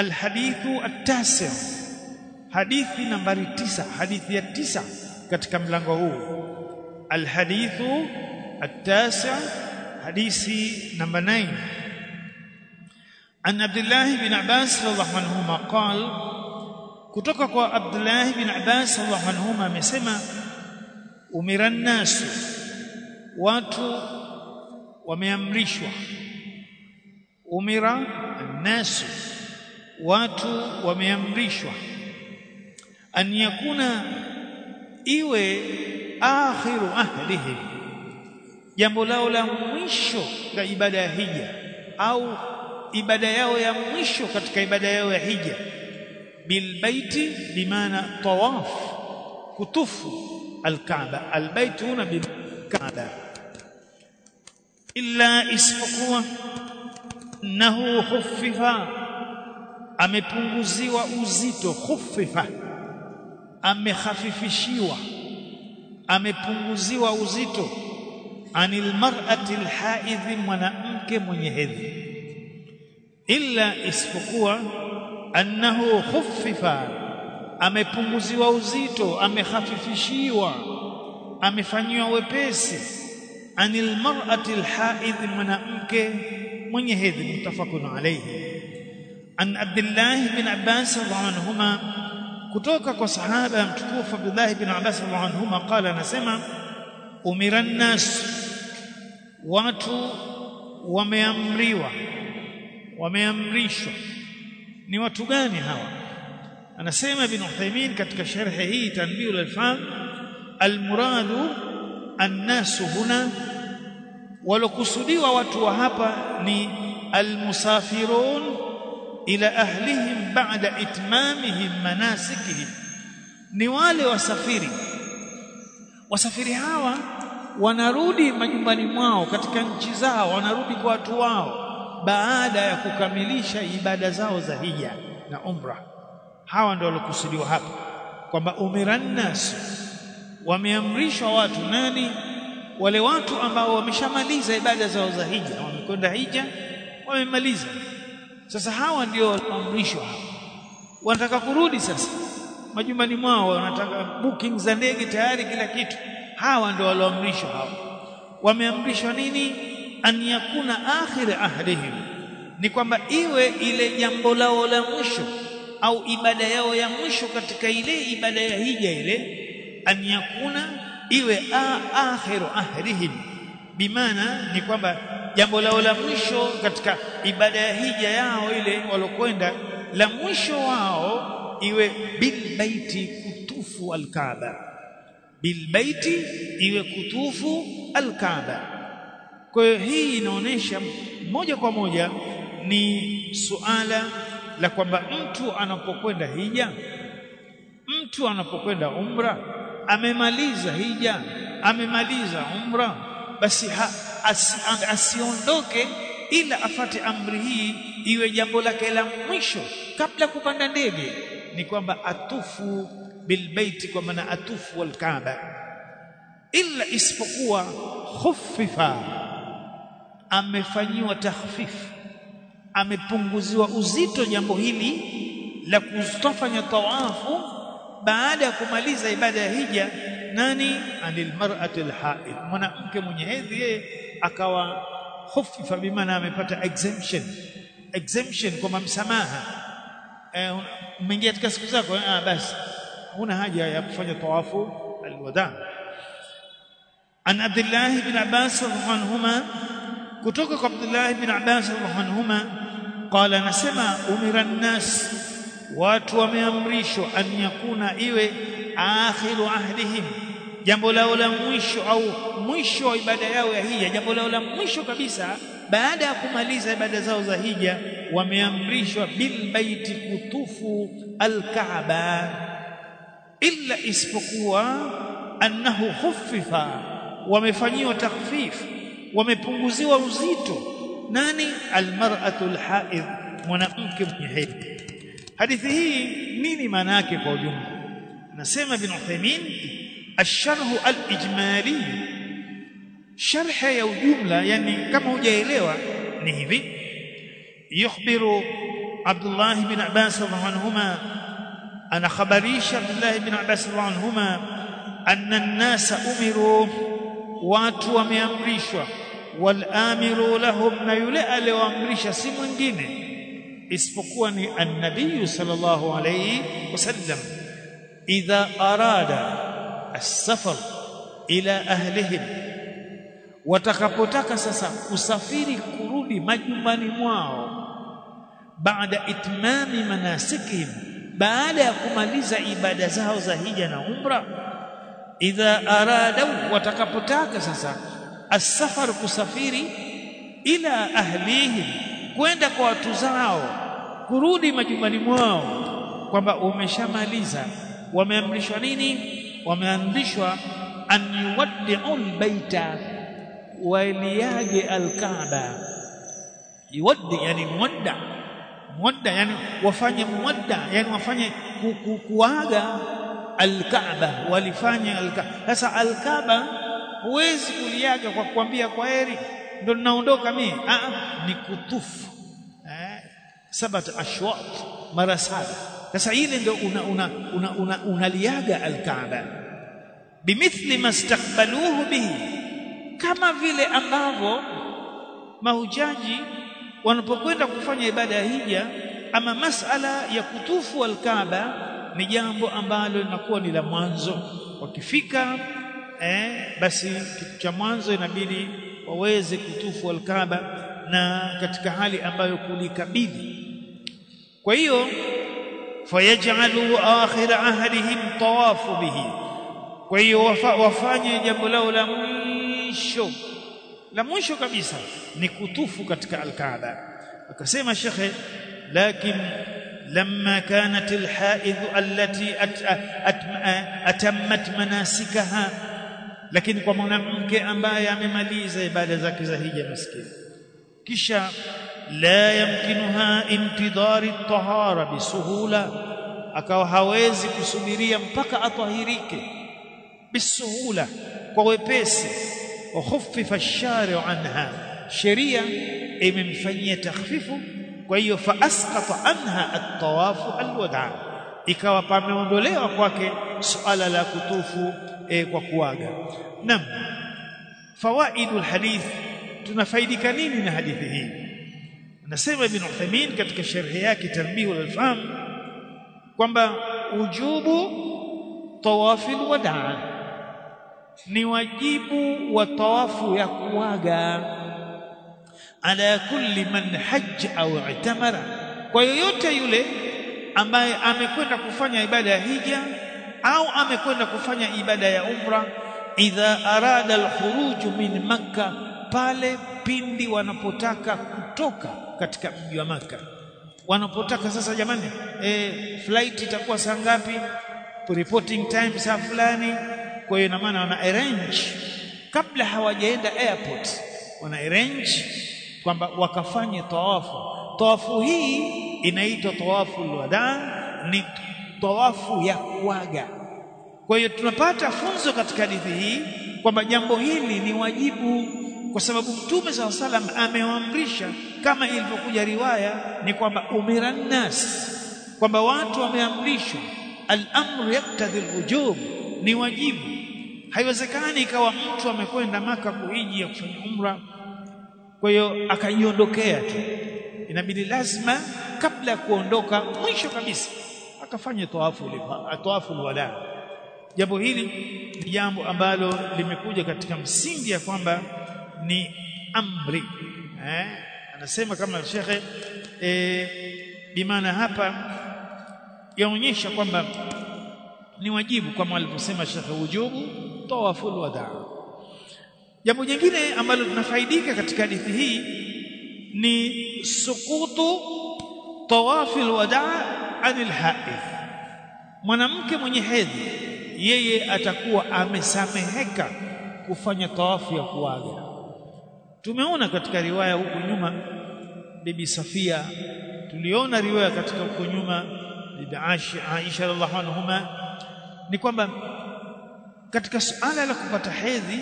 alhadithu at-tasi' hadithi nambari tisa hadithi ya tisa katika mlango huu. Alhadithu at-tasi' hadithi namba 9 an Abdullah bin Abbas radhiallahu anhuma qala kutoka kwa Abdullah bin Abbas radhiallahu anhuma amesema umira nasu watu wameamrishwa. Umira nasu watu wameamrishwa an yakuna iwe akhiru ahlihi jambo lao la mwisho la ibada ya hija au ibada yao ya mwisho katika ibada yao ya hija bilbaiti bimaana tawaf kutufu alkaaba albayt huna bilkaaba illa isipokuwa nahu khuffifa amepunguziwa uzito khuffifa. Amehafifishiwa amepunguziwa uzito. Anil mar'ati alhaidh mwanamke mwenye hedhi. Illa isipokuwa annahu khuffifa. Amepunguziwa uzito amekhafifishiwa. Amefanyiwa wepesi. Anil mar'ati alhaidh mwanamke mwenye hedhi. Mutafaqun alayhi an Abdullah bin Abbas radhiallahu anhuma kutoka kwa sahaba mtukufu Abdullah bin Abbas radhiallahu anhuma qala anasema umira nas watu wameamriwa wameamrishwa ni watu gani hawa anasema ibn Uthaymeen katika sharhi hii tanbiul alfam almuradu annasu huna walokusudiwa watu wa hapa ni almusafirun ila ahlihim ba'da itmamihim manasikihim. Ni wale wasafiri. Wasafiri hawa wanarudi majumbani mwao katika nchi zao wanarudi kwa watu wao baada ya kukamilisha ibada zao za hija na umra. Hawa ndio walokusudiwa hapa kwamba umirannas wameamrishwa watu nani? Wale watu ambao wameshamaliza ibada zao za hija wamekwenda hija wamemaliza sasa hawa ndio walioamrishwa hawa wanataka kurudi sasa. Majumbani mwao wanataka booking za ndege tayari kila kitu. Hawa ndio walioamrishwa hawa wameamrishwa nini? An yakuna akhir ahdihim ni kwamba iwe ile jambo lao la mwisho au ibada yao ya mwisho katika ile ibada ya hija ile an yakuna iwe akhiru ahdihim bimaana ni kwamba jambo lao la mwisho katika ibada ya hija yao ile walokwenda la mwisho wao iwe bilbaiti kutufu alkaaba. Bilbaiti iwe kutufu alkaaba. Kwa hiyo hii inaonyesha moja kwa moja ni suala la kwamba mtu anapokwenda hija mtu anapokwenda umra amemaliza hija amemaliza umra basi asiondoke ila afate amri hii iwe jambo lake la mwisho kabla kupanda ndege. Ni kwamba atufu bilbaiti kwa maana atufu walkaaba ila isipokuwa khuffifa amefanyiwa takhfifu amepunguziwa uzito jambo hili la kustafanya tawafu baada ya kumaliza ibada ya hija nani? Anil mar'ati alhaid mwanamke mwenye hedhi yeye akawa khufifa bimaana amepata exemption. Exemption kwa msamaha eh, umeingia katika siku zako? Ah basi. Huna haja ya kufanya tawafu alwada. An Abdullah ibn Abbas radhiyallahu kutoka kwa Abdullah ibn Abbas radhiyallahu anhuma qala nasema umira nas watu wameamrishwa an yakuna iwe akhiru ahdihim. Jambo lao la mwisho au mwisho wa ibada yao ya hija jambo lao la mwisho kabisa baada ya kumaliza ibada zao za hija wameamrishwa bil baiti kutufu alkaaba. Illa isipokuwa annahu khuffifa wamefanyiwa takhfif wamepunguziwa uzito. Nani? Almar'atu alhaid mwanamke mwenye hedhi hadithi hii nini maana yake kwa ujumla? Anasema bin Uthaymeen asharhu al-ijmali. Sharha ya ujumla yani kama hujaelewa ni hivi. Yukhbiru Abdullah ibn Abbas radhiallahu anakhabarisha Abdullah ibn Abbas radhiallahu anna an-nasa umiru watu wameamrishwa wal amiru lahum na yule aliyoamrisha si mwingine isipokuwa ni an-nabii sallallahu alayhi wasallam. Idha arada as-safar ila ahlihim. Watakapotaka sasa kusafiri kurudi majumbani mwao baada itmami manasikihim baada ya kumaliza ibada zao za hija na umra idha arada watakapotaka sasa as-safar kusafiri ila ahlihim kwenda kwa watu zao kurudi majumbani mwao kwamba umeshamaliza. Wameamrishwa nini? Wameamrishwa an yuwaddi'u albayta waliage alkaaba. Yuwaddi yani muwadda. Muwadda yani wafanye muwadda yani wafanye ku, ku, kuaga alkaaba. Walifanya alkaaba. Sasa alkaaba huwezi kuliaga kwa kuambia kwa heri. Ndo ninaondoka mimi ah ni kutufu sabat ashwat mara saba. Sasa ile ndio una una una, una, unaliaga alkaaba. Bimithli mastakbaluhu bihi. Kama vile ambavyo mahujaji wanapokwenda kufanya ibada ya hija ama masala ya kutufu alkaaba ni jambo ambalo linakuwa ni la mwanzo. Wakifika eh, basi kitu cha mwanzo inabidi waweze kutufu alkaaba na katika hali ambayo kulikabidhi kwa hiyo fayajalu akhir ahdihim tawafu bihi kwa hiyo wafanye jambo lao la mwisho la mwisho kabisa ni kutufu katika alkaaba akasema shekhe lakin لما كانت الحائض التي أت أت أتمت مناسكها lakini kwa mwanamke ambaye amemaliza ibada zake za hija maskini kisha la yamkinuha intidhari tahara bisuhula akawa hawezi kusubiria mpaka atahirike. Bisuhula kwa wepesi wa khuffifa ash-shari'u anha sheria imemfanyia takhfifu kwa hiyo fa asqata anha at-tawafu al-wada. Ikawa pameondolewa kwake suala la kutufu e, kwa kuaga. Nam fawaidul hadith tunafaidika nini na hadithi hii anasema ibn Uthaymeen katika sharhi yake tanbihu al-faham kwamba ujubu tawafil wadaa ni wajibu wa tawafu ya kuaga ala kulli man hajj au itamara. Kwa yoyote yule ambaye amekwenda kufanya ibada ya hija au amekwenda kufanya ibada ya umra idha arada alkhuruj min makkah pale pindi wanapotaka kutoka katika mji wa maka. Wanapotaka sasa jamani e, flight itakuwa saa ngapi? Reporting time saa fulani. Kwa hiyo ina maana wana arrange. Kabla hawajaenda airport wana arrange kwamba wakafanye tawafu. Tawafu hii inaitwa tawafu alwada ni tawafu ya kuaga. Kwa hiyo tunapata funzo katika hadithi hii kwamba jambo hili ni wajibu kwa sababu mtume SAW amewaamrisha kama ilivyokuja riwaya ni kwamba umiran nas kwamba watu wameamrishwa al-amru yaktadhi al-wujub ni wajibu. Haiwezekani ikawa mtu amekwenda maka kuiji ya kufanya umra kwa hiyo akajiondokea tu. Inabidi lazima kabla ya kuondoka mwisho kabisa akafanye tawafu tawafu wala jambo hili ni jambo ambalo limekuja katika msingi ya kwamba ni amri eh anasema kama shekhe eh bimaana hapa yaonyesha kwamba ni wajibu kama alivyosema shekhe wujubu tawafu wadaa jambo jingine ambalo tunafaidika katika hadithi hii ni sukutu tawafil wadaa anil haidh mwanamke mwenye hedhi yeye atakuwa amesameheka kufanya tawafu ya kuaga tumeona katika riwaya huku nyuma bibi Safia. Tuliona riwaya katika huko nyuma bibi Aisha radhiallahu anhuma. Ni kwamba katika suala la kupata hedhi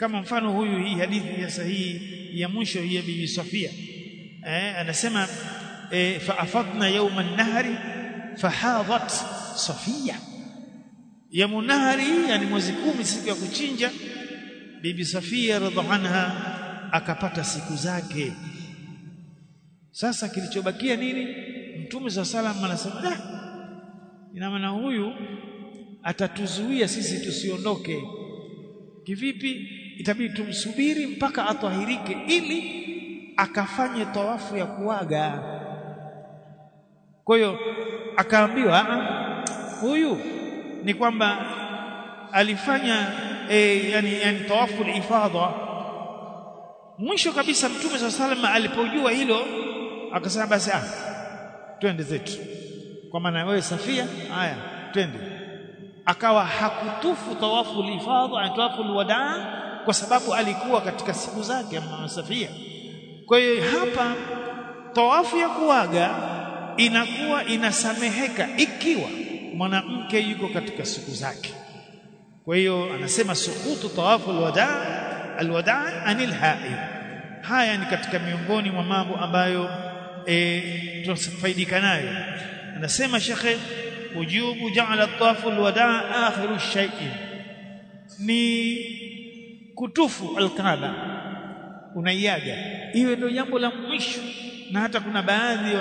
kama mfano huyu hii hadithi ya sahihi ya mwisho ya bibi Safia eh, anasema eh, faafadna yawma an-nahri fahadat Safia. Yamu nahari yani mwezi kumi siku ya kuchinja bibi Safia radhiallahu anha akapata siku zake. Sasa kilichobakia nini? Mtume za salam anasema da ina maana huyu atatuzuia sisi tusiondoke. Kivipi? Itabidi tumsubiri mpaka atahirike ili akafanye tawafu ya kuaga. Kwa hiyo akaambiwa huyu ni kwamba alifanya e, yani, yani tawafu ifadha mwisho kabisa mtume swalla salama alipojua hilo akasema basi ah twende zetu. Kwa maana wewe Safia haya twende. Akawa hakutufu tawafu ifadha tawafu alwadaa kwa sababu alikuwa katika siku zake Safia. Kwa hiyo hapa tawafu ya kuaga inakuwa inasameheka ikiwa mwanamke yuko katika siku zake. Kwa hiyo anasema sukutu tawafu alwadaa alwadaa anil haid haya ni katika miongoni mwa mambo ambayo e, tunafaidika nayo. Anasema shekhe ujubu ja'ala tawafu alwadaa akhiru shay'in ni kutufu alkaaba. Unaiaga. Iwe ndio jambo la mwisho. Na hata kuna baadhi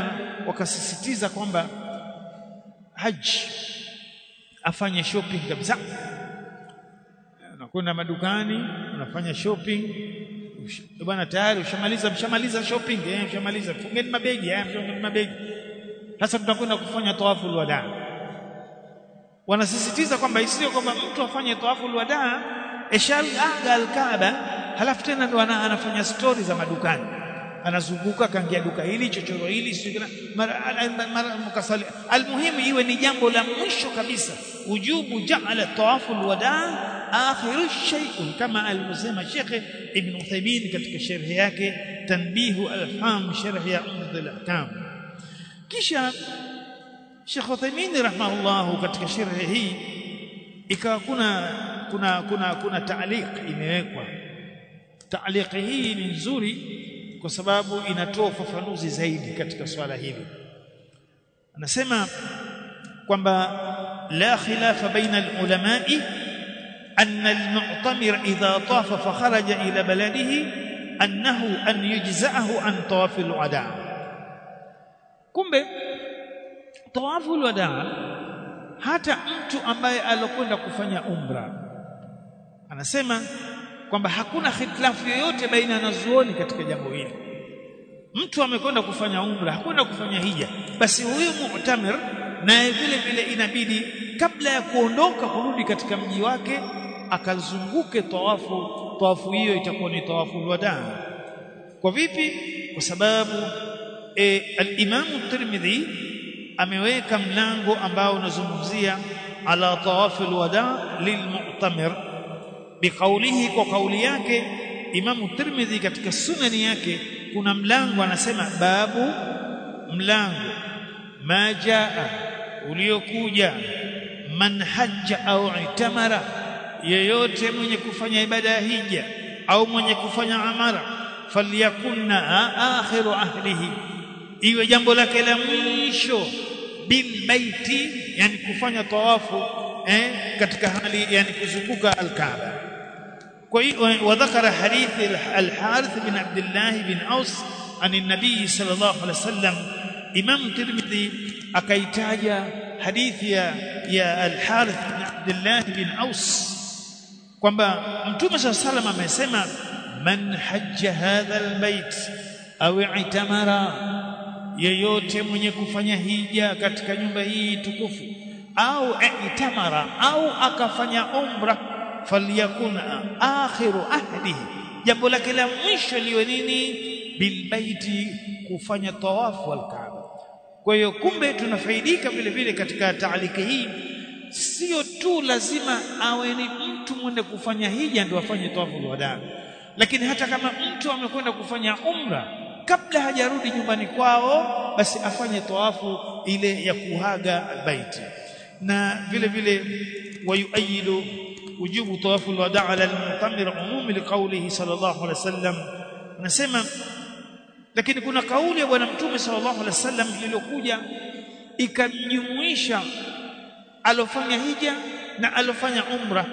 wakasisitiza kwamba haji afanye shopping kabisa. Na kwenda madukani unafanya shopping bwana tayari ushamaliza mshamaliza shopping eh mshamaliza fungeni mabegi eh fungeni mabegi. Sasa tutakwenda kufanya tawafu wada. Wanasisitiza kwamba isiyo kwamba mtu afanye tawafu wada eshal aga alkaaba halafu tena ndo anafanya stori za madukani. Anazunguka kaingia duka hili chochoro hili sikina mara mkasali. Almuhimu iwe ni jambo la mwisho kabisa. Ujubu ja'ala tawafu alwadaa akhiru shay'un kama alivyosema Sheikh Ibn Uthaymeen katika sharhi yake tanbihu alfam sharhi ya umdatul ahkam. Kisha Sheikh Uthaymeen rahimahullah katika sharhi hii ikawa kuna kuna kuna kuna ta'liq imewekwa. Ta'liq hii ni nzuri kwa sababu inatoa ufafanuzi zaidi katika swala hili. Anasema kwamba la khilafa baina alulama'i أن المعتمر إذا طاف فخرج إلى بلده أنه أن يجزأه عن طواف الوداع kumbe tawafu alwadaa hata mtu ambaye alokwenda kufanya umra anasema kwamba hakuna khitilafu yoyote baina ya wanazuoni katika jambo hili mtu amekwenda kufanya umra hakwenda kufanya hija basi huyu mu'tamir naye vile vile inabidi kabla ya kuondoka kurudi katika mji wake akazunguke tawafu tawafu hiyo itakuwa ni tawafu alwadaa kwa vipi? Kwa sababu e, al-Imam Tirmidhi ameweka mlango ambao unazungumzia ala tawafu alwada lilmu'tamir. Biqaulihi kwa kauli yake Imam Tirmidhi katika sunani yake kuna mlango anasema babu mlango. Majaa uliokuja. Man hajja au itamara yeyote mwenye kufanya ibada ya hija au mwenye kufanya amara falyakunna akhiru ahlihi. Iwe jambo lake la mwisho bilbaiti yani kufanya tawafu eh, katika hali yani kuzunguka alkaaba. Kwa hiyo wadhakara hadithi alharith bin abdullah bin aus an nabii sallallahu alaihi wasallam imam tirmidhi akaitaja hadithi ya, ya alharith bin abdullah bin aus kwamba mtume saa salama amesema man hajja hadha albayt au itamara yeyote mwenye kufanya hija katika nyumba hii tukufu au itamara au akafanya umra falyakun akhiru ahlihi jambo lake la mwisho liwe nini? Bilbaiti kufanya tawafu alkaaba. Kwa hiyo kumbe tunafaidika vile vile katika taaliki hii sio tu lazima awe ni mtu mwende kufanya hija ndio afanye tawafu wada lakini hata kama mtu amekwenda kufanya umra kabla hajarudi nyumbani kwao basi afanye tawafu ile ya kuhaga albaiti na vile vile wayuayidu wujubu tawafu alwadaa ala almutamir umumi liqaulihi sallallahu alaihi wasallam nasema lakini kuna kauli ya bwana mtume sallallahu alaihi wasallam iliyokuja ikajumuisha alofanya hija na alofanya umra.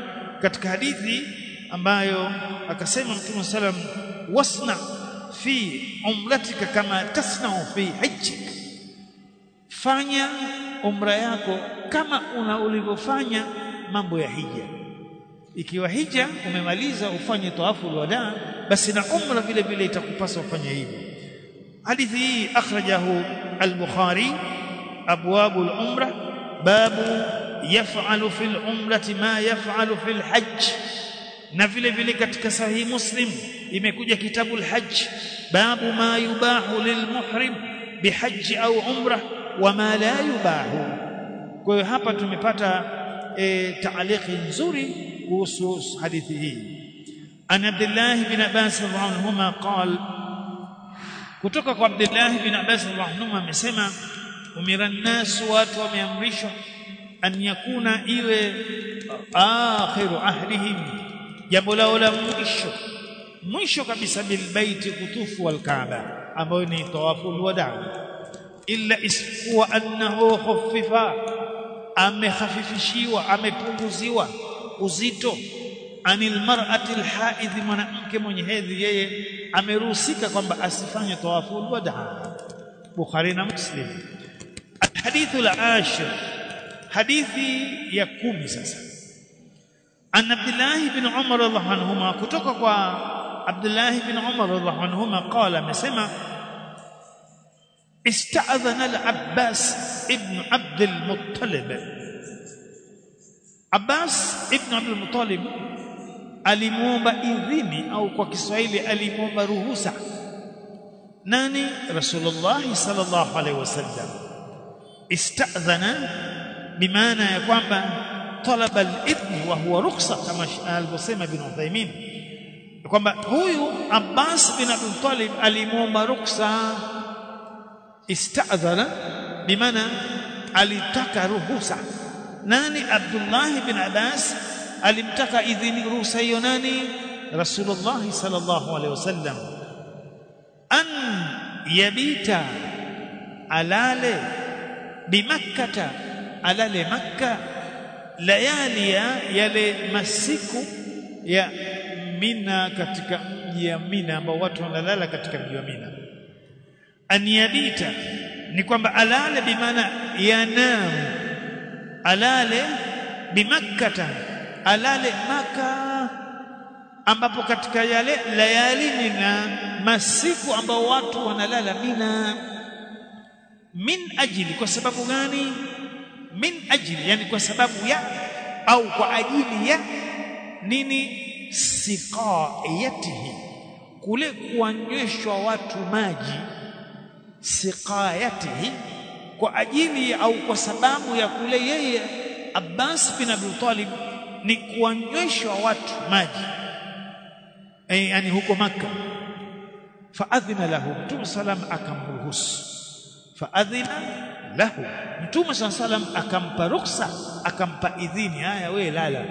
Katika hadithi ambayo akasema mtume sallam wasna fi umratika kama tasnau fi hajjik fanya umra yako kama una ulivyofanya mambo ya hija. Ikiwa hija umemaliza ufanye tawafu wada basi na umra vile vile itakupasa ufanye hivyo. Hadithi hii akhrajahu al-bukhari abwab al-umra babu يفعل في العمرة ما يفعل في الحج. نفل في لكتك صحيح مسلم يمكن كتاب الحج باب ما يباح للمحرم بحج أو عمرة وما لا يباح كوي هابا تمبتا تعليق زوري وصوص حديثه أن عبد الله بن أباس عنهما قال كتوكك عبد الله بن أباس عنهما مسما أمر الناس واتوا من أمرشه an yakuna iwe akhiru ahlihim jambo lao la mwisho mwisho kabisa bilbaiti kutufu walkaaba ambayo ni tawaful wadaa illa isipokuwa annahu khuffifa amekhafifishiwa amepunguziwa uzito. Anil mar'ati alhaidh mwanamke mwenye hedhi yeye ameruhusika kwamba asifanye tawaful wadaa bukhari na muslim. Alhadithu alashir hadithi ya kumi sasa an abdullah ibn umar radhiallahu anhuma kutoka kwa abdullah ibn umar radhiallahu anhuma qala amesema استأذن العباس ابن عبد المطلب Abbas ibn Abdul Muttalib alimuomba idhini au kwa Kiswahili alimuomba ruhusa nani Rasulullah sallallahu alaihi wasallam istadhana bimaana ya kwamba talaba al-idhn wa huwa rukhsa kama alivyosema Ibn Uthaymeen kwamba huyu Abbas bin Abdul Muttalib alimuomba ruhusa istadhana bimaana alitaka ruhusa nani Abdullah bin Abbas alimtaka idhini ruhusa hiyo nani Rasulullah sallallahu alaihi wasallam an yabita alale bimakkata alale makka layali ya yale masiku ya mina katika mji ya mina ambao watu wanalala katika mji wa mina. Aniyabita ni kwamba alale bimaana yanam alale bimakkata alale maka ambapo katika yale layali na masiku ambao watu wanalala mina. Min ajili kwa sababu gani min ajli yani kwa sababu ya au kwa ajili ya nini siqayatihi kule kuanyweshwa watu maji siqayatihi kwa ajili au kwa sababu ya kule yeye Abbas bin Abi Talib ni kuanyweshwa watu maji. E, yani huko maka faadhina lahu mtume salam akamruhusu. Faadhina له متوم صلى الله عليه وسلم أكمل رخصة أكمل إذن يا يا ويل لا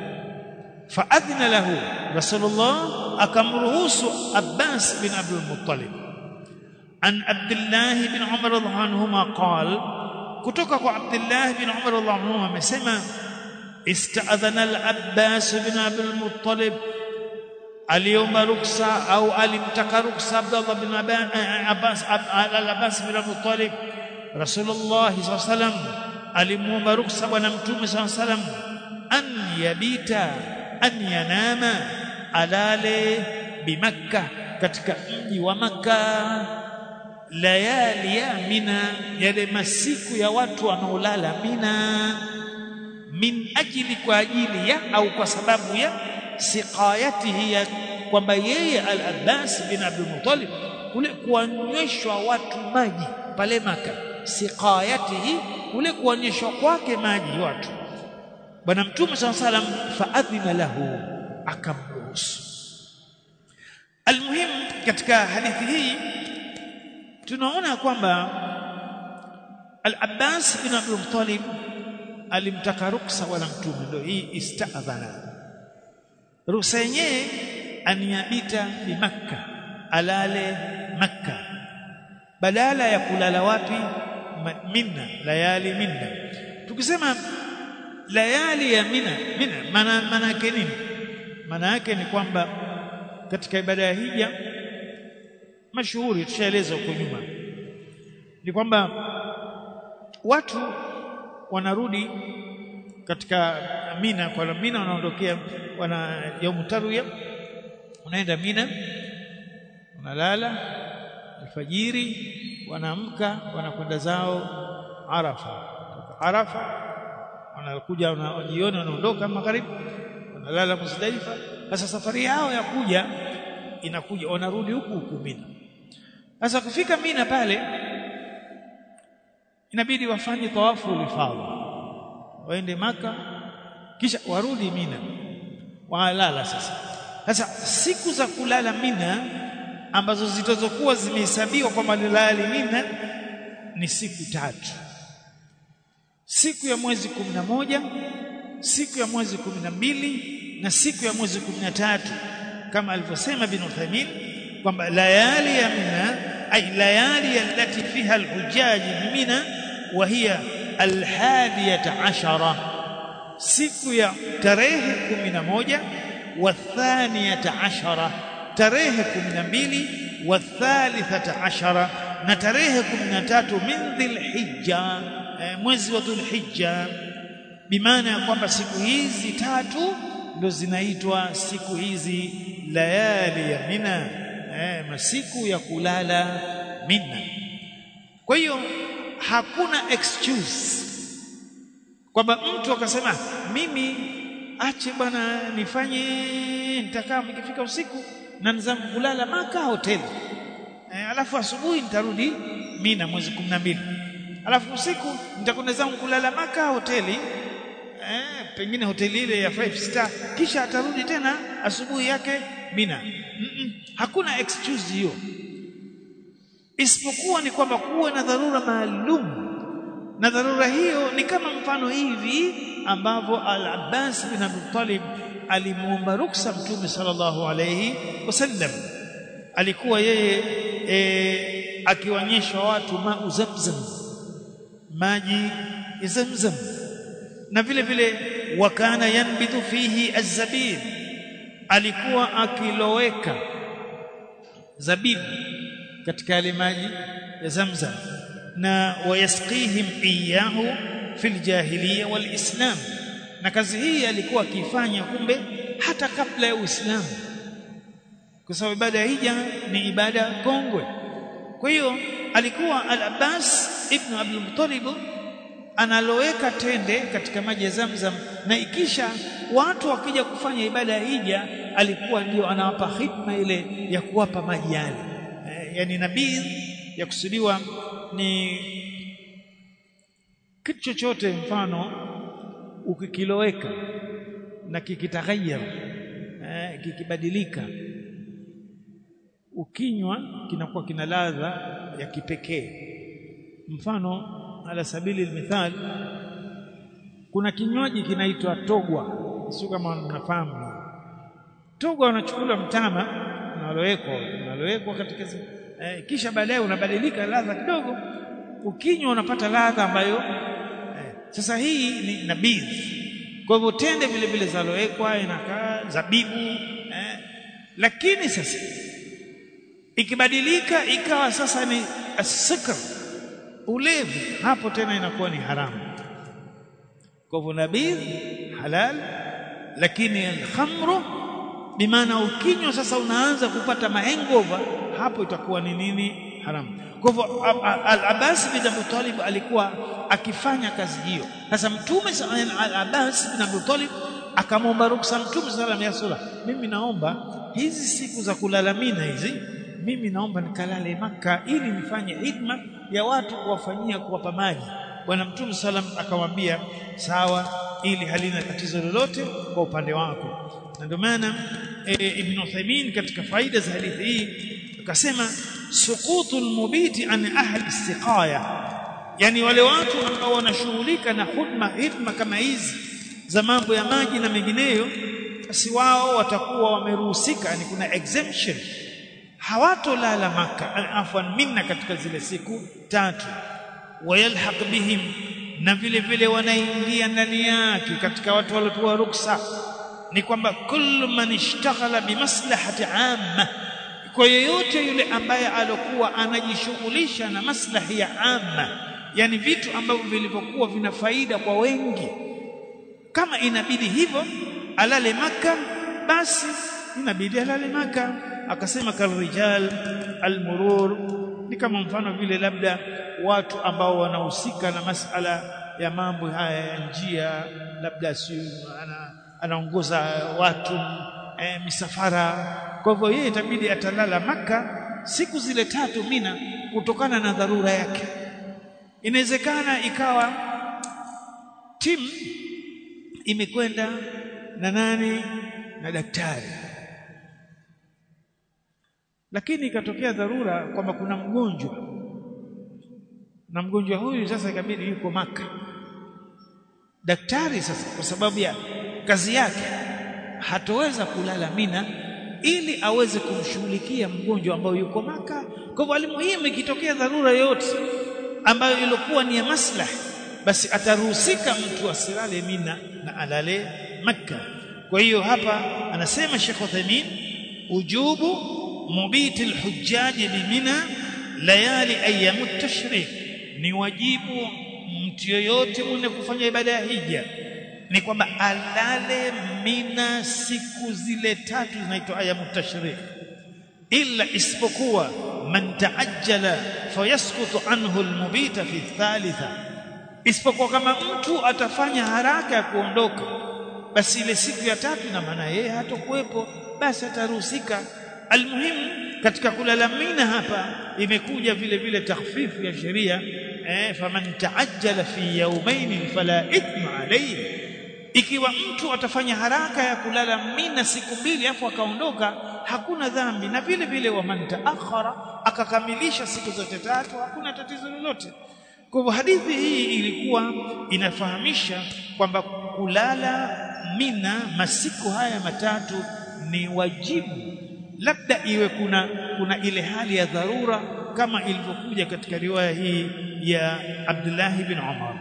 فأذن له رسول الله أكمل رؤوس أباس بن عبد المطلب عن عبد الله بن عمر رضي الله قال كتوكك عبد الله بن عمر رضي الله عنهما مسمى استأذن العباس بن عبد المطلب اليوم رخصة أو ألم تك رخصة عبد الله بن عباس عبد الله بن عبد المطلب أب Rasulullah SAW alimuomba ruksa bwana mtume SAW an yabita an yanama alale bimakka katika mji wa Makka layali ya Mina yale masiku ya watu wanaolala Mina. Min ajili kwa ajili ya au kwa sababu ya siqayatihi ya kwamba yeye al-Abbas bin Abdul Muttalib kule kuanyweshwa watu maji pale maka siqayatihi kule kuonyeshwa kwake maji watu. Bwana mtume sala salam faadhina lahu akamruhusu. Almuhim katika hadithi hii tunaona kwamba al-Abbas ibn Abdul Muttalib alimtaka ruksa wala mtume ndio hii istadhana ruksa yenyewe aniabita bi makka alale makka. Badala ya kulala wapi minna layali minna. Tukisema layali ya mina mina maana maana yake nini? Maana yake ni kwamba katika ibada ya hija mashuhuri tushaeleza huko nyuma ni kwamba watu wanarudi katika Mina kwa Mina wanaondokea wana yaumu unaenda Mina wanalala alfajiri wanaamka wanakwenda zao Arafa. Arafa wanakuja wanajiona wanaondoka magharibi wanalala Muzdalifa sasa safari yao ya kuja inakuja wanarudi huku huku Mina. Sasa kufika Mina pale inabidi wafanye tawafu lifadha waende maka kisha warudi Mina. Walala sasa. Sasa siku za kulala Mina ambazo zitazokuwa zimehesabiwa kwa malalali Mina ni siku tatu. Siku ya mwezi moja siku ya mwezi mbili na siku ya mwezi tatu kama alivyosema bin Uthaymeen kwamba layali ya Mina ay layali allati fiha alhujaj Mina wa hiya alhadiyata ashara. Siku ya tarehe moja wa thaniyata ashara tarehe mbili wa thalithata ashara na tarehe 13 min dhilhijja mwezi wa dhulhijja bimaana ya kwamba siku hizi tatu ndo zinaitwa siku hizi layali ya mina eh, masiku ya kulala mina. Kwa hiyo hakuna excuse kwamba mtu akasema mimi ache bwana nifanye nitakaa nikifika usiku na nizangu kulala maka hoteli. E, alafu asubuhi nitarudi mina mwezi mbili. Alafu usiku nitakwenda zangu kulala maka hoteli. Eh, pengine hoteli ile ya five star. Kisha atarudi tena asubuhi yake mina. Mm -mm. hakuna excuse hiyo. Isipokuwa ni kwamba kuwe na dharura maalum. Na dharura hiyo ni kama mfano hivi ambavyo al-Abbas bin Abi Talib alimuomba ruksa mtume sallallahu alayhi wasallam. Alikuwa yeye e, akiwanyesha watu mau zamzam maji zamzam. Na vile vile wakana yanbidhu fihi azzabib alikuwa akiloweka zabibu katika yale maji ya zamzam. Na wayasqihim iyahu fil jahiliya wal islam na kazi hii alikuwa akifanya kumbe hata kabla ya Uislamu. Kwa sababu ibada ya hija ni ibada kongwe. Kwa hiyo alikuwa al-Abbas ibn Abdul Muttalib analoweka tende katika maji ya Zamzam. Na ikisha watu wakija kufanya ibada ya hija alikuwa ndio anawapa hikma ile ya kuwapa maji yale. E, yani nabii ya kusudiwa ni kitu chochote mfano ukikiloweka na kikitaghayar eh, kikibadilika ukinywa kinakuwa kina ladha ya kipekee. Mfano ala sabili almithal kuna kinywaji kinaitwa togwa sio kama mnafahamu. Togwa unachukua mtama unalowekwa unalowekwa katika eh, kisha baadaye unabadilika ladha kidogo. Ukinywa unapata ladha ambayo sasa hii ni nabidh kwa hivyo tende vile vile zalowekwa inakaa zabibu eh, lakini sasa ikibadilika ikawa sasa ni asikr ulevi hapo tena inakuwa ni haramu. Kwa hivyo nabidh halal lakini alkhamru bimaana ukinywa sasa unaanza kupata maengova, hapo itakuwa ni nini haramu. Kwa hivyo al-Abbas bin Abi Talib alikuwa akifanya kazi hiyo. Sasa mtume al-Abbas bin Abi Talib akamwomba ruksa mtume sallallahu ya wasallam mimi naomba hizi siku za kulalamina hizi mimi naomba nikalale maka ili nifanye hidma ya watu kuwafanyia kuwapa maji. Bwana mtume salam akamwambia sawa ili halina tatizo lolote kwa upande wako. Na ndio maana e, ibn Uthaymeen katika faida za hadithi hii akasema suqutul mubiti an ahli istiqaya yani wale watu ambao wanashughulika na hudma hidma kama hizi za mambo ya maji na mengineyo basi wao watakuwa wameruhusika. Yani kuna exemption. Hawatolala maka afwan minna katika zile siku tatu. Wayalhaq bihim. Na vile vile wanaingia ndani yake katika watu waliopewa ruksa. Ni kwamba kullu man ishtaghala bimaslahati amma kwa yeyote yule ambaye alokuwa anajishughulisha na maslahi ya amma yani vitu ambavyo vilivyokuwa vina faida kwa wengi kama inabidi hivyo alale maka basi inabidi alale maka akasema kalrijal almurur. Ni kama mfano vile labda watu ambao wanahusika na masala ya mambo haya ya njia labda si anaongoza watu e, misafara kwa hivyo yeye itabidi atalala maka siku zile tatu mina kutokana na dharura yake. Inawezekana ikawa timu imekwenda na nani? Na daktari. Lakini ikatokea dharura kwamba kuna mgonjwa. Na mgonjwa huyu sasa ikabidi yuko maka daktari sasa kwa sababu ya kazi yake hatoweza kulala mina ili aweze kumshughulikia mgonjwa ambayo yuko maka. Kwa hivyo alimuhimu ikitokea dharura yoyote ambayo ilikuwa ni ya maslahi. Basi ataruhusika mtu asilale mina na alale makka. Kwa hiyo hapa anasema Sheikh Uthaymeen ujubu mubiti alhujjaj bimina layali ayyam tashrik ni wajibu mtu yoyote mwenye kufanya ibada ya hija ni kwamba alale mina siku zile tatu zinaitwa ayamu tashrih illa isipokuwa man taajjala fayaskutu anhu almubita fi thalitha. Isipokuwa kama mtu atafanya haraka ya kuondoka basi ile siku ya tatu na maana yeye hatokuwepo basi ataruhusika. Almuhimu katika kulala mina hapa imekuja vile vile takhfifu ya sheria eh, faman taajjala fi yawmayn fala ithma alayhi ikiwa mtu atafanya haraka ya kulala mina siku mbili afu akaondoka hakuna dhambi. Na vile vile wa man taakhara akakamilisha siku zote tatu hakuna tatizo lolote. Kwa hivyo hadithi hii ilikuwa inafahamisha kwamba kulala mina masiku haya matatu ni wajibu. Labda iwe kuna kuna ile hali ya dharura kama ilivyokuja katika riwaya hii ya Abdullah bin Umar